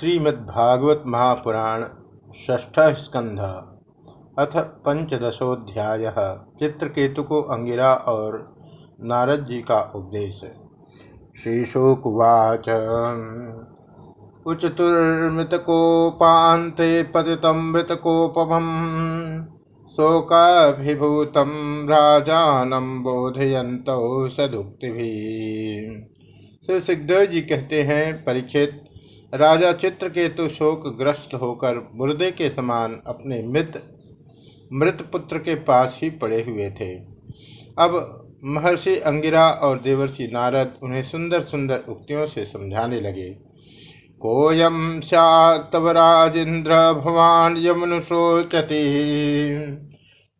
श्रीमद्भागवत महापुराण षष्ठ स्कंध अथ पंचदशोध्याय चित्रकेतु को अंगिरा और नारद जी का उपदेश। श्रीशोकुवाच। उचतुर्मृतकोपान्ते पतितं मृतकोपमम् शोकाभिभूतं राजानं बोधयन्तौ सदुक्तिभिः। श्री सुखदेव जी कहते हैं परीक्षित राजा चित्रकेतु शोक ग्रस्त होकर मुर्दे के समान अपने मृत मृत पुत्र के पास ही पड़े हुए थे। अब महर्षि अंगिरा और देवर्षि नारद उन्हें सुंदर सुंदर उक्तियों से समझाने लगे। कोयम सतव राजेन्द्र भवान यमनुशोचति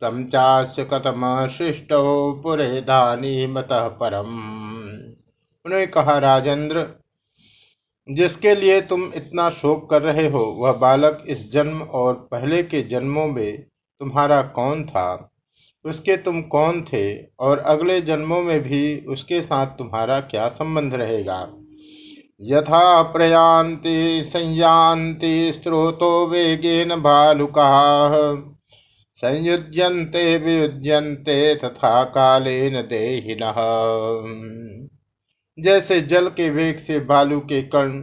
तम चास्य कथम शिष्टो पुरे दानी मत परम। उन्हें कहा, राजेंद्र जिसके लिए तुम इतना शोक कर रहे हो, वह बालक इस जन्म और पहले के जन्मों में तुम्हारा कौन था? उसके तुम कौन थे? और अगले जन्मों में भी उसके साथ तुम्हारा क्या संबंध रहेगा? यथा प्रयांति संयांति स्रोतो वेगेन भालुका संयुज्यन्ते वियुज्यन्ते तथा कालेन देहिनः। जैसे जल के वेग से बालू के कण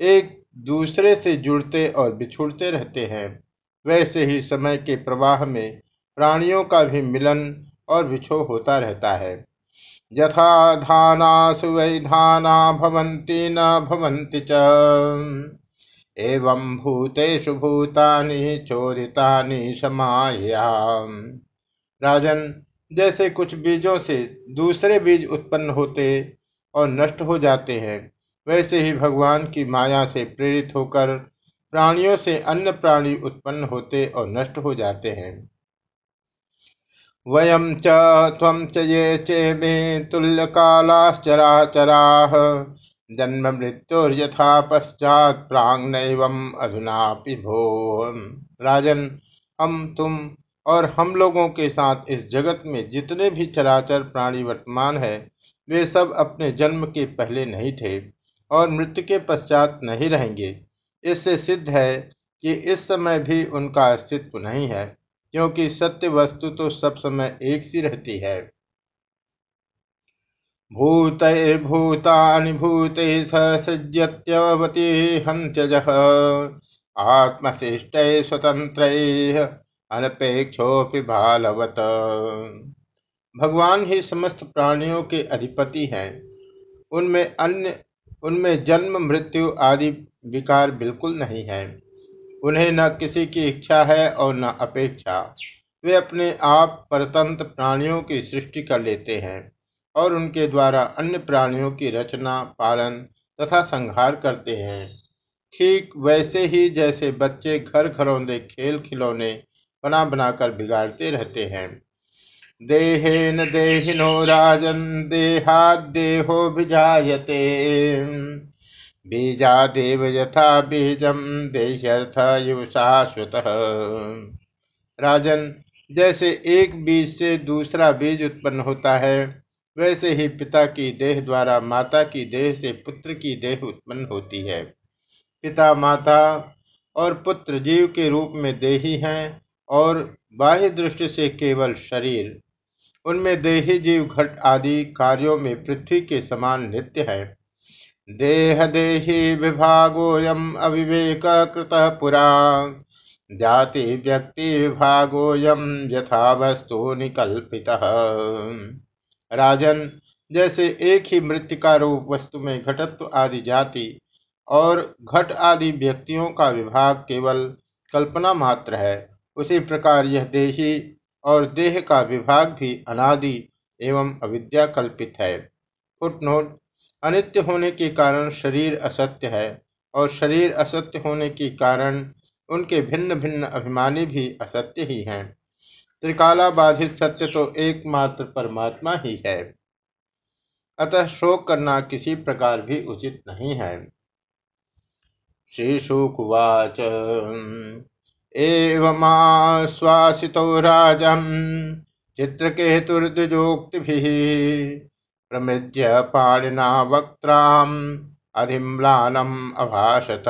एक दूसरे से जुड़ते और बिछुड़ते रहते हैं। वैसे ही समय के प्रवाह में प्राणियों का भी मिलन और विछो होता रहता है। यथा धाना सुवैधाना भवंती न भवंती च। एवं भूतेषु भूतानि चोरितानि समाया राजन, जैसे कुछ बीजों से दूसरे बीज उत्पन्न होते और नष्ट हो जाते हैं। वैसे ही भगवान की माया से प्रेरित होकर प्राणियों से अन्य प्राणी उत्पन्न होते और नष्ट हो जाते हैं। वयम च चे मे तुल्य कालाश्चराचरा जन्म मृत्युर्यथा पश्चात प्रांग अधुना भो। राजन, हम तुम और हम लोगों के साथ इस जगत में जितने भी चराचर प्राणी वर्तमान है वे सब अपने जन्म के पहले नहीं थे और मृत्यु के पश्चात नहीं रहेंगे। इससे सिद्ध है कि इस समय भी उनका अस्तित्व नहीं है, क्योंकि सत्य वस्तु तो सब समय एक सी रहती है। भूत भूतानि भूते सृजत्यवती हंत्यज आत्मशिष्ट स्वतंत्र अनपेक्षोपि बालवत। भगवान ही समस्त प्राणियों के अधिपति हैं। उनमें अन्य, उनमें जन्म, मृत्यु आदि विकार बिल्कुल नहीं है। उन्हें न किसी की इच्छा है और न अपेक्षा। वे अपने आप परतंत्र प्राणियों की सृष्टि कर लेते हैं और उनके द्वारा अन्य प्राणियों की रचना, पालन तथा संहार करते हैं। ठीक वैसे ही जैसे बच्चे घर घरौंदे खेल खिलौने बना बनाकर बिगाड़ते रहते हैं। देहेन देहिनो राजन देहादेहो बीजा देव यथा बीजम देशर्थ युवशाश्वत राजन, जैसे एक बीज से दूसरा बीज उत्पन्न होता है, वैसे ही पिता की देह द्वारा माता की देह से पुत्र की देह उत्पन्न होती है। पिता, माता और पुत्र जीव के रूप में देही हैं और बाह्य दृष्टि से केवल शरीर। उनमें देही जीव घट आदि कार्यों में पृथ्वी के समान नित्य है। देह देही विभागोयम अविवेक कृत पुरा। जाति व्यक्ति विभागोयम यथा वस्तु निकल्पित। राजन, जैसे एक ही मृत्यु का रूप वस्तु में घटत्व आदि जाति और घट आदि व्यक्तियों का विभाग केवल कल्पना मात्र है, उसी प्रकार यह देही और देह का विभाग भी अनादि एवं अविद्या कल्पित है। फुटनोट, अनित्य होने के कारण शरीर असत्य है और शरीर असत्य होने के कारण उनके भिन्न भिन्न अभिमानी भी असत्य ही हैं। त्रिकाला बाधित सत्य तो एकमात्र परमात्मा ही है। अतः शोक करना किसी प्रकार भी उचित नहीं है। श्री शुकुवाच एवमाश्वासितो राजन् चित्रकेतुर्द्विजोक्तिभिः प्रमृज्य पाणिना वक्त्राम् अधिम्लानम अभाषत।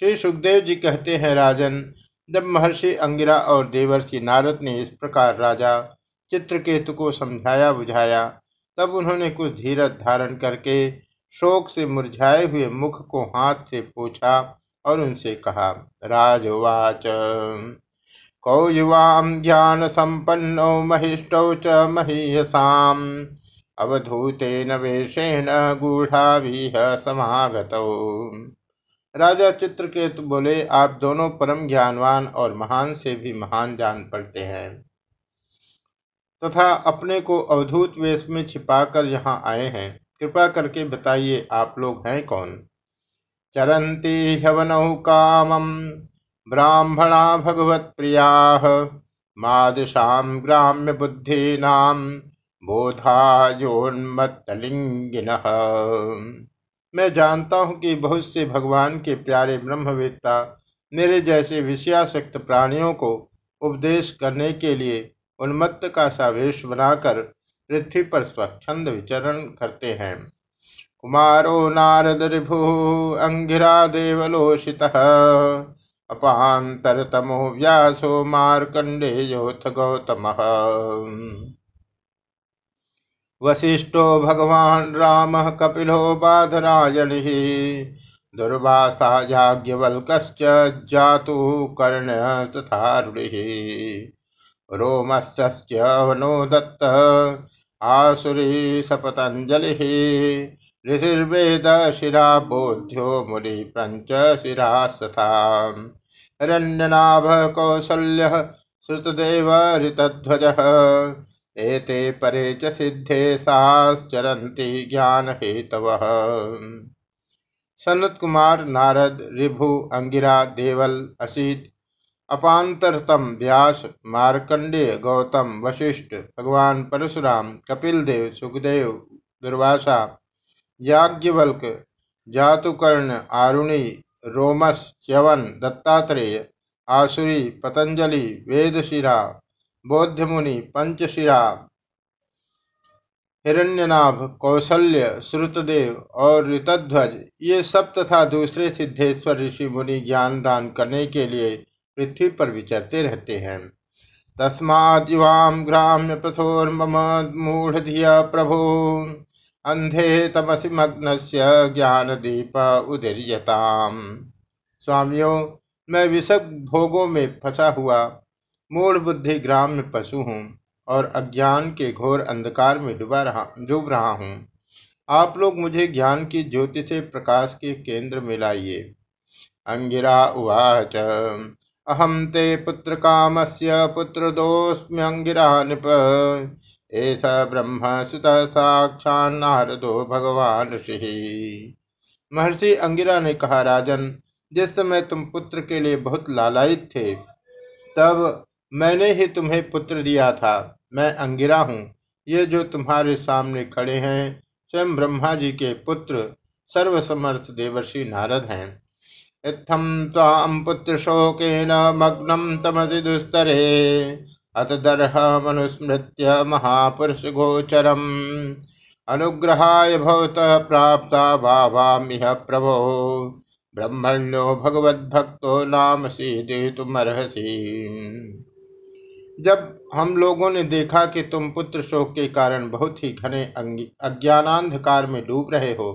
श्री सुखदेव जी कहते हैं, राजन, जब महर्षि अंगिरा और देवर्षि नारद ने इस प्रकार राजा चित्रकेतु को समझाया बुझाया, तब उन्होंने कुछ धीरज धारण करके शोक से मुरझाए हुए मुख को हाथ से पूछा और उनसे कहा, राजवाच। कौ युवाम ज्ञान संपन्नो महिष्टौ च महीयसाम। अवधूतेन वेशेन गूढ़ावीह समागत। राजा चित्रकेतु बोले, आप दोनों परम ज्ञानवान और महान से भी महान जान पड़ते हैं। तथा अपने को अवधूत वेश में छिपाकर यहाँ आए हैं। कृपा करके बताइए, आप लोग हैं कौन? चरंती हवनौ कामम ब्राह्मणा भगवत प्रिया मादृशाम ग्राम्य बुद्धि नाम बोधायोन्मत्तलिंगिन मैं जानता हूँ कि बहुत से भगवान के प्यारे ब्रह्मवेत्ता मेरे जैसे विषयाशक्त प्राणियों को उपदेश करने के लिए उन्मत्त का सावेश बनाकर पृथ्वी पर स्वच्छंद विचरण करते हैं। कुमारो नारद रिभु अंगिरा देवलोषित अपांतरतमो व्यासो योथ गौतम। वशिष्ठो भगवान राम कपिलो बाधरायणि। दुर्वासा याज्ञवल्कश्च जातु कर्ण तथा वनो दत्त आसुरी सपतञ्जलिः ऋषिर्वेद शिरा बोध्यो मुनि पंच शिरास्तथा हिरण्यनाभ कौसल्य श्रुतदेव ऋतध्वजः एते परे च सिद्धे साश्चरन्ति ज्ञान हेतव सनत कुमार नारद, रिभु, अंगिरा, देवल, असित, अपांतरतम व्यास, मार्कंडेय, गौतम, वशिष्ठ, भगवान परशुराम कपिल देव सुखदेव, दुर्वासा याज्ञवल्क, जातुकर्ण, आरुणि, रोमस, च्यवन, दत्तात्रेय, आसुरी, पतंजलि, वेदशिरा बौद्ध मुनि पंचशिरा, हिरण्यनाभ कौशल्य श्रुतदेव और ऋतध्वज। ये सब तथा दूसरे सिद्धेश्वर ऋषि मुनि ज्ञान दान करने के लिए पृथ्वी पर विचरते रहते हैं। तस्माद्युवाम ग्राम्य पथोर्मम मूढ़ प्रभु। अंधे तमसि मग्न ज्ञान दीप उदीर्यताम। स्वामियों, मैं विषक भोगों में फंसा हुआ, मूढ़ बुद्धि ग्राम में पशु हूँ और अज्ञान के घोर अंधकार में डूबा रहा, डूब रहा हूँ। आप लोग मुझे ज्ञान की ज्योति से प्रकाश के केंद्र में लाइए। अंगिरा उवाच अहम ते पुत्र काम से पुत्र दोस्म्यंगिरा निप ऐसा ब्रह्म सुत साक्षा नारदो भगवान ऋषि। महर्षि अंगिरा ने कहा, राजन, जिस समय तुम पुत्र के लिए बहुत लालायित थे, तब मैंने ही तुम्हें पुत्र दिया था। मैं अंगिरा हूँ। ये जो तुम्हारे सामने खड़े हैं, स्वयं ब्रह्मा जी के पुत्र, सर्वसमर्थ देवर्षि नारद हैं। इत्थम ताम पुत्र शोकेन मग्नम तमसि दुस्तरे। अत दर्ह मनुस्मृत्य महापुरुष गोचरम अनुग्रहाय भवत प्राप्त भावामिह प्रभो। ब्रह्मण्यो भगवद्भक्तो नाम तुम जब हम लोगों ने देखा कि तुम पुत्र शोक के कारण बहुत ही घने अज्ञानांधकार में डूब रहे हो,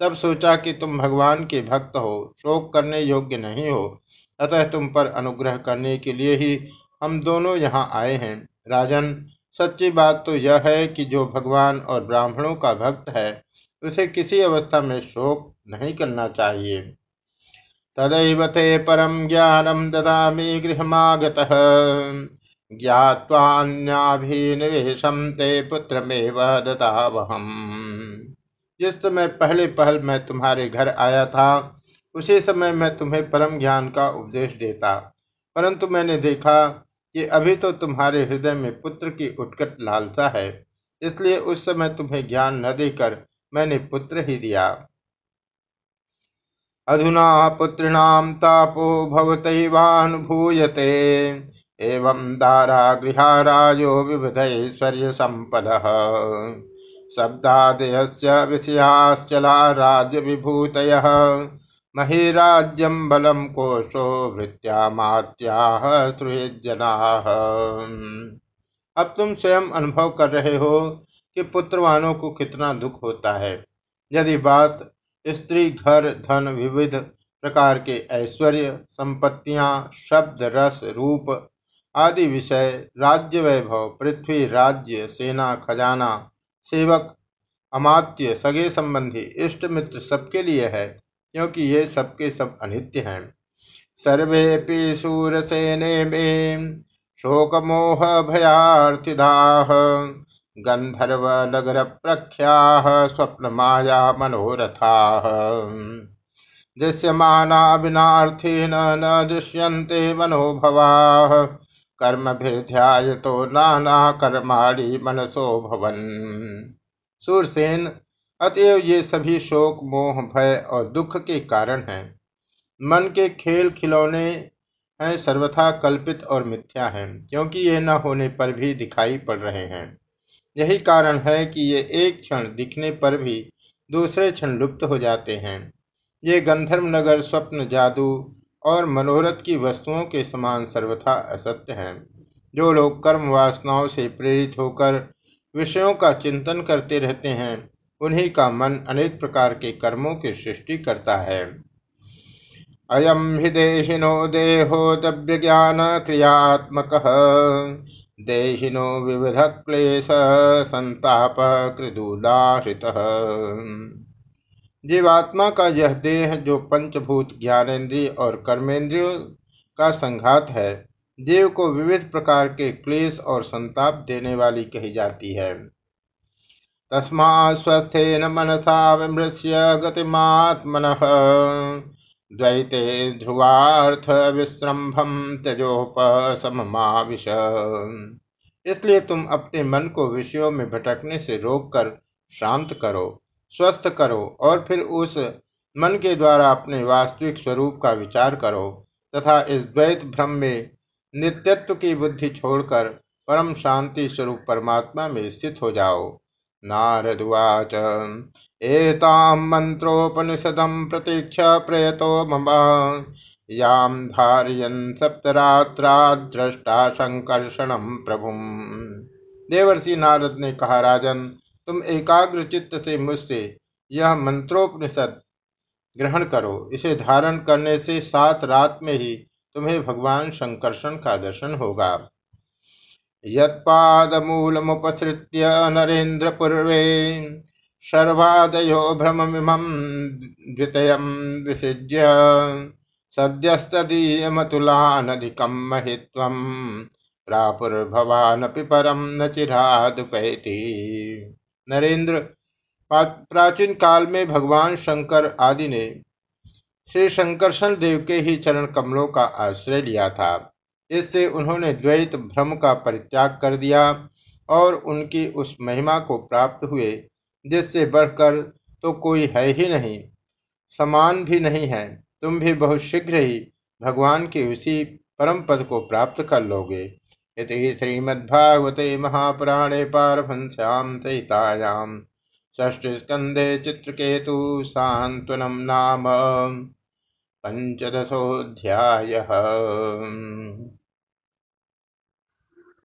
तब सोचा कि तुम भगवान के भक्त हो, शोक करने योग्य नहीं हो। अतः तुम पर अनुग्रह करने के लिए ही हम दोनों यहाँ आए हैं। राजन, सच्ची बात तो यह है कि जो भगवान और ब्राह्मणों का भक्त है, उसे किसी अवस्था में शोक नहीं करना चाहिए। तदैव ते परम ज्ञानम ददामी गृहमागतः। ज्ञावान्याभिनिवेशम ते पुत्रमेव दतावहम जिस समय पहले पहल मैं तुम्हारे घर आया था, उसी समय मैं तुम्हें परम ज्ञान का उपदेश देता। परंतु मैंने देखा कि अभी तो तुम्हारे हृदय में पुत्र की उत्कट लालसा है, इसलिए उस समय तुम्हें ज्ञान न देकर मैंने पुत्र ही दिया। अधुना पुत्रिणाम तापो भवतैवानुभूयते, एवं दारागृहारायो विविधैश्वर्य संपद शब्दादयस्य विषयाश्चला राज्य विभूत महिराज्यम बलम कोशो भृत्या मात्याह जना अब तुम स्वयं अनुभव कर रहे हो कि पुत्रवानों को कितना दुख होता है। यदि बात स्त्री, घर, धन, विविध प्रकार के ऐश्वर्य, संपत्तियाँ, शब्द, रस, रूप आदि विषय, राज्य वैभव, पृथ्वी, राज्य, सेना, खजाना, सेवक, अमात्य, सगे संबंधी, इष्ट मित्र सबके लिए है। क्योंकि ये सबके सब अनित्य हैं। सर्वे सूरसेने में शोक मोह भयार्थिदाह गंधर्व नगर प्रख्या स्वप्न माया मनोरथा। दृश्यमानाभिनार्थेन न दृश्यन्ते मनोभवा कर्म ध्याय तो नाना कर्माणी मनसो भवन। सूरसेन अतएव ये सभी शोक, मोह, भय और दुख के कारण हैं। मन के खेल खिलौने हैं, सर्वथा कल्पित और मिथ्या हैं, क्योंकि ये न होने पर भी दिखाई पड़ रहे हैं। यही कारण है कि ये एक क्षण दिखने पर भी दूसरे क्षण लुप्त हो जाते हैं। ये गंधर्व नगर, स्वप्न, जादू और मनोरथ की वस्तुओं के समान सर्वथा असत्य हैं, जो लोग कर्म वासनाओं से प्रेरित होकर विषयों का चिंतन करते रहते हैं। उन्हीं का मन अनेक प्रकार के कर्मों की सृष्टि करता है। अयम हि देहिनो देहो दव्य ज्ञान क्रियात्मक, देहिनो विविध क्लेश संताप कृदुलाहृत जीवात्मा का यह देह, जो पंचभूत ज्ञानेन्द्रिय और कर्मेंद्रियों का संघात है, देव को विविध प्रकार के क्लेश और संताप देने वाली कही जाती है। तस्मा स्वस्थेन मनसा विमृश्य गतिमात्मन। द्वैते ध्रुवार्थ विश्रम्भम त्यजोपशमाविश इसलिए तुम अपने मन को विषयों में भटकने से रोककर शांत करो, स्वस्थ करो और फिर उस मन के द्वारा अपने वास्तविक स्वरूप का विचार करो तथा इस द्वैत भ्रम में नित्यत्व की बुद्धि छोड़कर परम शांति स्वरूप परमात्मा में स्थित हो जाओ। नारदुवाच। एताम मंत्रोपनिषदम प्रतीक्ष प्रयतो मम। याम धारयन सप्तरात्रा दृष्टा संकर्षणम प्रभुम। देवर्षि नारद ने कहा, राजन, तुम एकाग्र चित्त से मुझसे यह मंत्रोपनिषद ग्रहण करो। इसे धारण करने से सात रात में ही तुम्हें भगवान शंकरषण का दर्शन होगा। यत्पादमूलमुपसृत्य नरेन्द्र पूर्वे सर्वादयो भ्रममिमं द्वितयं विसृज्य सद्यस्तदीयमतुलानधिकं महित्वं प्रापुर्भवानपि परम न चिरादुपैति। नरेंद्र प्राचीन काल में भगवान शंकर आदि ने श्री शंकरशन देव के ही चरण कमलों का आश्रय लिया था। इससे उन्होंने द्वैत भ्रम का परित्याग कर दिया और उनकी उस महिमा को प्राप्त हुए, जिससे बढ़कर तो कोई है ही नहीं, समान भी नहीं है। तुम भी बहुत शीघ्र ही भगवान के उसी परम पद को प्राप्त कर लोगे। इति श्रीमद्भागवते महापुराणे पारभंस्यां सहितायां षष्ठस्कन्धे चित्रकेतु सांत्वनम नाम पञ्चदशोऽध्यायः।